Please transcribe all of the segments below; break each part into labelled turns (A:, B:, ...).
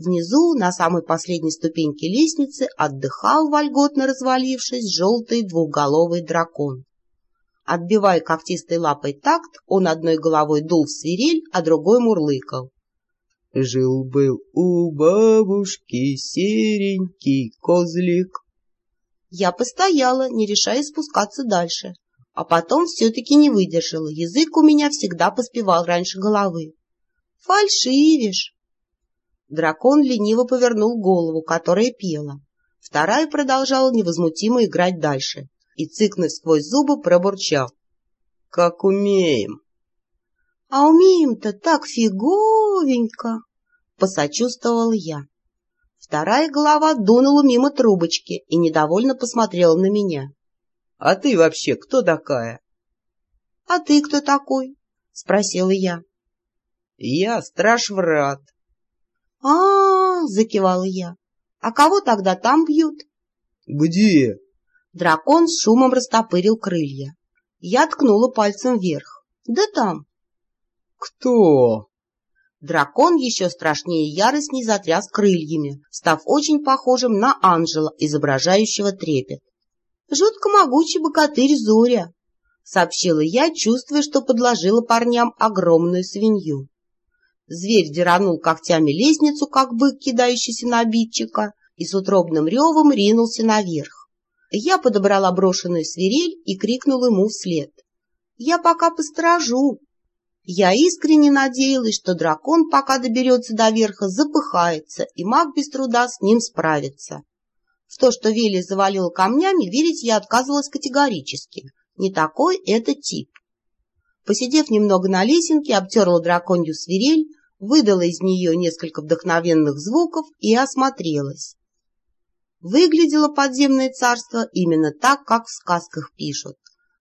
A: Внизу, на самой последней ступеньке лестницы, отдыхал, вольготно развалившись, желтый двухголовый дракон. Отбивая когтистой лапой такт, он одной головой дул в свирель, а другой мурлыкал.
B: Жил-был у бабушки серенький козлик.
A: Я постояла, не решая спускаться дальше, а потом все-таки не выдержала. Язык у меня всегда поспевал раньше головы. «Фальшивишь!» Дракон лениво повернул голову, которая пела. Вторая продолжала невозмутимо играть дальше и, цыкнув сквозь зубы, пробурчал.
B: «Как умеем!»
A: «А умеем-то так фиговенько!» — посочувствовал я. Вторая голова дунула мимо трубочки и недовольно посмотрела на меня.
B: — А ты вообще кто такая?
A: — А ты кто такой? — спросила я.
B: — Я страж-врат.
A: А — закивала я. — А кого тогда там бьют?
B: — Где?
A: Дракон с шумом растопырил крылья. Я ткнула пальцем вверх. — Да там.
B: — Кто?
A: Дракон еще страшнее яростней затряс крыльями, став очень похожим на ангела, изображающего трепет. «Жутко могучий богатырь Зоря», — сообщила я, чувствуя, что подложила парням огромную свинью. Зверь деранул когтями лестницу, как бык, кидающийся на обидчика, и с утробным ревом ринулся наверх. Я подобрала брошенную свирель и крикнула ему вслед. «Я пока посторожу, я искренне надеялась, что дракон, пока доберется до верха, запыхается, и маг без труда с ним справится. В то, что Вели завалила камнями, верить я отказывалась категорически. Не такой это тип. Посидев немного на лесенке, обтерла драконью свирель, выдала из нее несколько вдохновенных звуков и осмотрелась. Выглядело подземное царство именно так, как в сказках пишут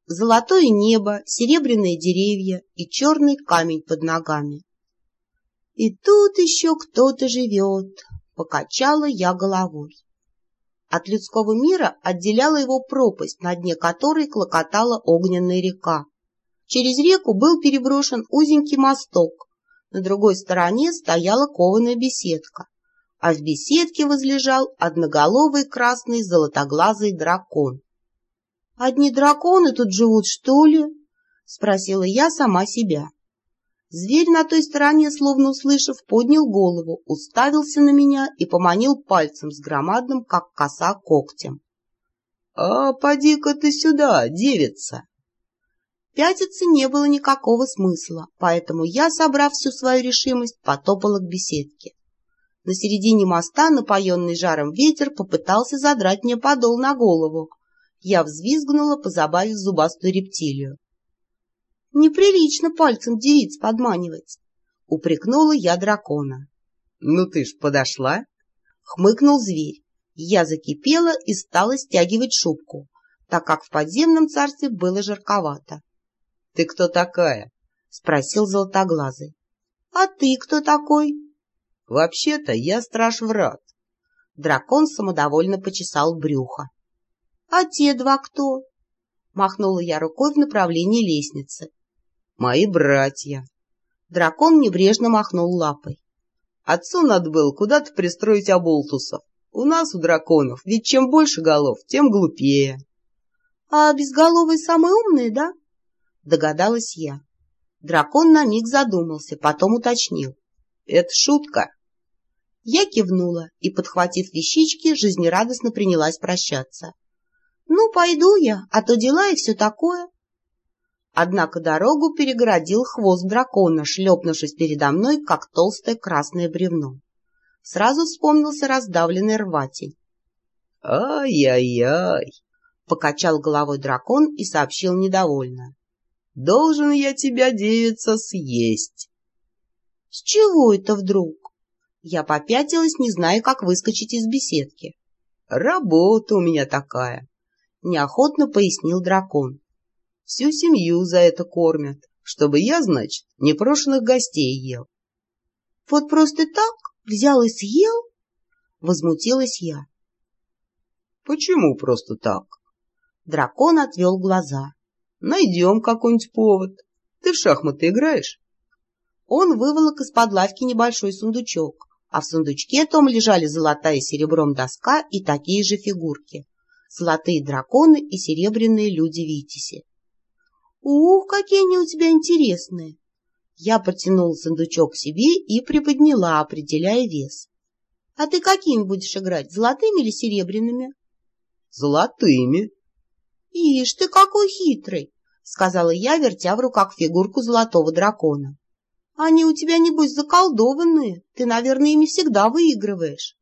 A: золотое небо, серебряные деревья и черный камень под ногами. «И тут еще кто-то живет», — покачала я головой. От людского мира отделяла его пропасть, на дне которой клокотала огненная река. Через реку был переброшен узенький мосток, на другой стороне стояла кованая беседка, а в беседке возлежал одноголовый красный золотоглазый дракон. «Одни драконы тут живут, что ли?» — спросила я сама себя. Зверь на той стороне, словно услышав, поднял голову, уставился на меня и поманил пальцем с громадным, как коса, когтем.
B: — А поди-ка ты сюда, девица!
A: Пятиться не было никакого смысла, поэтому я, собрав всю свою решимость, потопала к беседке. На середине моста, напоенный жаром ветер, попытался задрать мне подол на голову, я взвизгнула, позабавив зубастую рептилию. «Неприлично пальцем девиц подманивать!» — упрекнула я дракона.
B: «Ну ты ж подошла!»
A: — хмыкнул зверь. Я закипела и стала стягивать шубку, так как в подземном царстве было жарковато.
B: — Ты кто такая?
A: — спросил золотоглазый. — А ты кто такой?
B: — Вообще-то я страж-врат.
A: Дракон самодовольно почесал брюхо. «А те два кто?» Махнула я рукой в направлении лестницы.
B: «Мои братья».
A: Дракон небрежно махнул лапой.
B: «Отцу надо было куда-то пристроить оболтусов. У нас, у драконов, ведь чем больше голов, тем глупее».
A: «А безголовые самые умные, да?» Догадалась я. Дракон на миг задумался, потом уточнил.
B: «Это шутка?»
A: Я кивнула и, подхватив вещички, жизнерадостно принялась прощаться. «Ну, пойду я, а то дела и все такое». Однако дорогу перегородил хвост дракона, шлепнувшись передо мной, как толстое красное бревно. Сразу вспомнился раздавленный рватень.
B: «Ай-яй-яй!»
A: — покачал головой дракон и сообщил недовольно.
B: «Должен я тебя, девица, съесть!»
A: «С чего это вдруг?» Я попятилась, не зная, как выскочить из беседки.
B: «Работа у меня такая!»
A: — неохотно пояснил дракон.
B: — Всю семью за это кормят, чтобы я, значит, непрошенных гостей ел.
A: — Вот просто так взял и съел? — возмутилась я.
B: — Почему просто так?
A: Дракон отвел глаза.
B: — Найдем какой-нибудь повод. Ты в шахматы играешь?
A: Он выволок из-под лавки небольшой сундучок, а в сундучке том лежали золотая серебром доска и такие же фигурки. Золотые драконы и серебряные люди-витязи. «Ух, какие они у тебя интересные!» Я протянула сундучок себе и приподняла, определяя вес. «А ты какими будешь играть, золотыми или серебряными?»
B: «Золотыми».
A: «Ишь ты, какой хитрый!» — сказала я, вертя в руках фигурку золотого дракона. «Они у тебя, небось, заколдованные. Ты, наверное, ими всегда выигрываешь».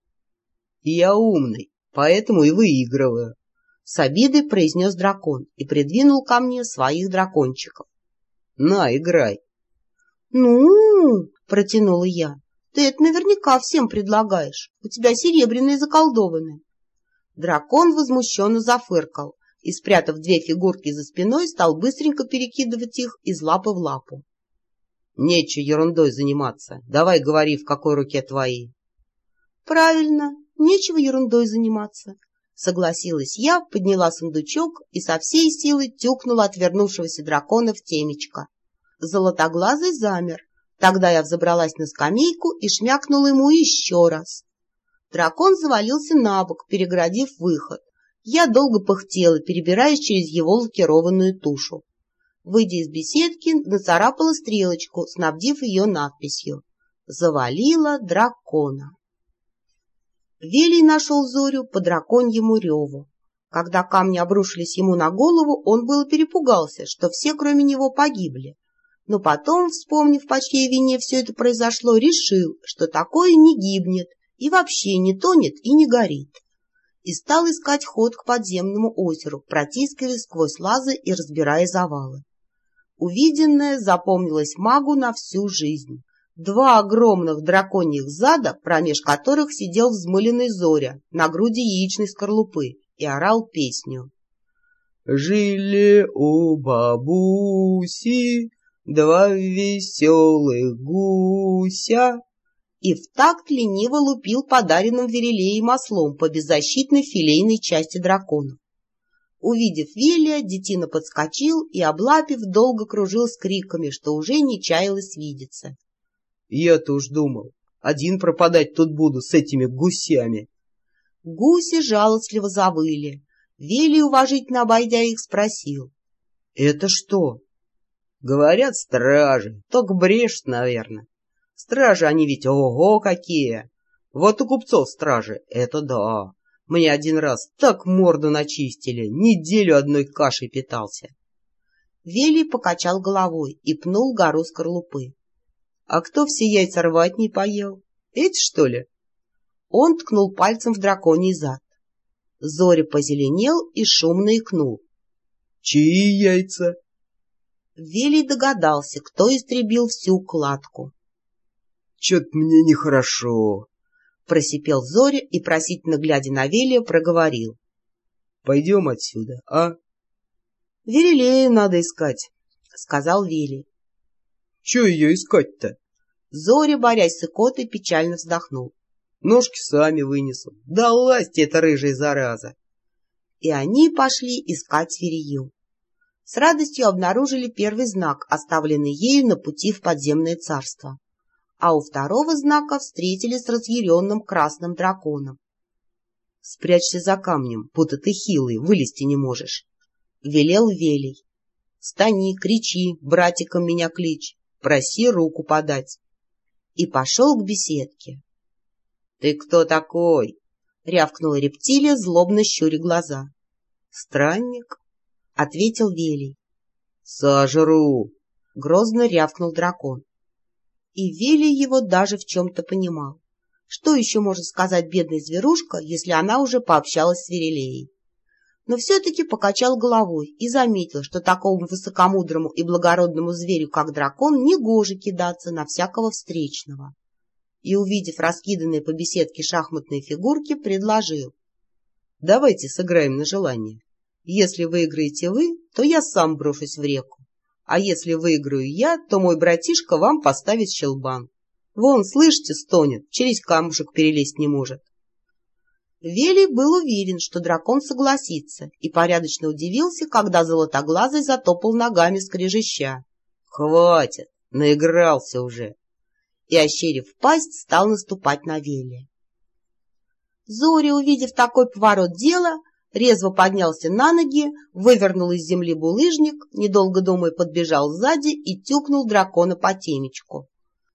B: «Я умный, поэтому и выигрываю», — с обидой произнес дракон и придвинул ко мне своих дракончиков. «На, играй».
A: «Ну, — протянула я, — ты это наверняка всем предлагаешь. У тебя серебряные заколдованные». Дракон возмущенно зафыркал и, спрятав две фигурки за спиной, стал быстренько перекидывать их из лапы в лапу.
B: Нечего ерундой заниматься. Давай говори, в какой руке твои.
A: Правильно, нечего ерундой заниматься. Согласилась я, подняла сундучок и со всей силы тюкнула отвернувшегося дракона в темечко. Золотоглазый замер. Тогда я взобралась на скамейку и шмякнула ему еще раз. Дракон завалился на бок, переградив выход. Я долго пыхтела, перебираясь через его лакированную тушу. Выйдя из беседки, нацарапала стрелочку, снабдив ее надписью «Завалила дракона». Велий нашел Зорю по драконьему реву. Когда камни обрушились ему на голову, он было перепугался, что все, кроме него, погибли. Но потом, вспомнив, по чьей вине все это произошло, решил, что такое не гибнет и вообще не тонет и не горит. И стал искать ход к подземному озеру, протискивая сквозь лазы и разбирая завалы. Увиденное запомнилось магу на всю жизнь. Два огромных драконьих зада, промеж которых сидел взмыленный Зоря на груди яичной скорлупы и орал песню.
B: «Жили у бабуси два веселых гуся».
A: И в такт лениво лупил подаренным верелеем ослом по беззащитной филейной части дракона. Увидев Вилия, детина подскочил и, облапив, долго кружил с криками, что уже не чаялось видеться.
B: — Я-то уж думал, один пропадать тут буду с этими гусями.
A: Гуси жалостливо завыли. Вилли, уважительно обойдя их, спросил.
B: — Это что? — Говорят, стражи. Только брешь, наверное. Стражи они ведь ого какие! Вот у купцов стражи, это да. Мне один раз так морду начистили, неделю одной кашей питался.
A: Велий покачал головой и пнул гору скорлупы.
B: — А кто все яйца рвать не поел? Эти, что ли?
A: Он ткнул пальцем в драконий зад. Зоря позеленел и шумно икнул.
B: — Чьи яйца?
A: Велий догадался, кто истребил всю кладку.
B: — Чё-то мне нехорошо,
A: Просипел Зоря и, просительно глядя на Велия, проговорил.
B: — Пойдем отсюда, а?
A: — Верелею надо искать, — сказал Велий.
B: — Чего ее искать-то?
A: Зоря, борясь с икотой, печально вздохнул.
B: — Ножки сами вынесу. Да ласти эта рыжая зараза!
A: И они пошли искать Верею. С радостью обнаружили первый знак, оставленный ею на пути в подземное царство а у второго знака встретили с разъяренным красным драконом. — Спрячься за камнем, будто ты хилый, вылезти не можешь, — велел Велий. — Стани, кричи, братиком меня клич, проси руку подать. И пошел к беседке. — Ты кто такой? — рявкнула рептилия, злобно щуря глаза. — Странник, — ответил Велий.
B: — Сожру!
A: — грозно рявкнул дракон и Вилли его даже в чем-то понимал. Что еще может сказать бедная зверушка, если она уже пообщалась с Верелеей? Но все-таки покачал головой и заметил, что такому высокомудрому и благородному зверю, как дракон, негоже кидаться на всякого встречного. И, увидев раскиданные по беседке шахматные фигурки, предложил. — Давайте сыграем на желание. Если выиграете вы, то я сам брошусь в реку. А если выиграю я, то мой братишка вам поставит щелбан. Вон, слышите, стонет, через камушек перелезть не может. Велий был уверен, что дракон согласится, и порядочно удивился, когда золотоглазый затопал ногами скрежеща. — Хватит, наигрался уже. и, ощерив пасть, стал наступать на Велия. Зоря, увидев такой поворот дела, резво поднялся на ноги, вывернул из земли булыжник, недолго думая подбежал сзади и тюкнул дракона по темечку.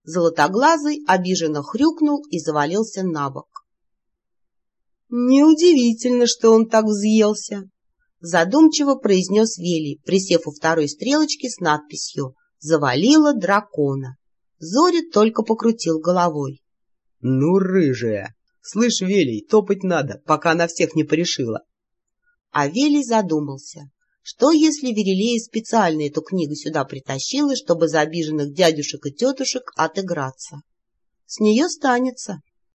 A: Золотоглазый обиженно хрюкнул и завалился на бок. «Неудивительно, что он так взъелся», — задумчиво произнес Вели, присев у второй стрелочки с надписью «Завалила дракона». Зори только покрутил головой.
B: «Ну, рыжая! Слышь, Велий, топать надо, пока она всех не порешила!»
A: А Велий задумался, что если Верилея специально эту книгу сюда притащила, чтобы за обиженных дядюшек и тетушек отыграться? С нее станется.